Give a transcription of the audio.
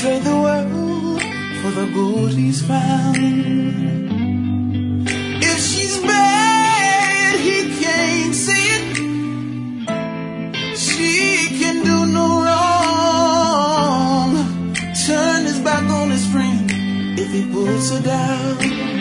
trade the world for the gold he's found. If she's bad, he can't see it. She can do no wrong. Turn his back on his friend if he puts her down.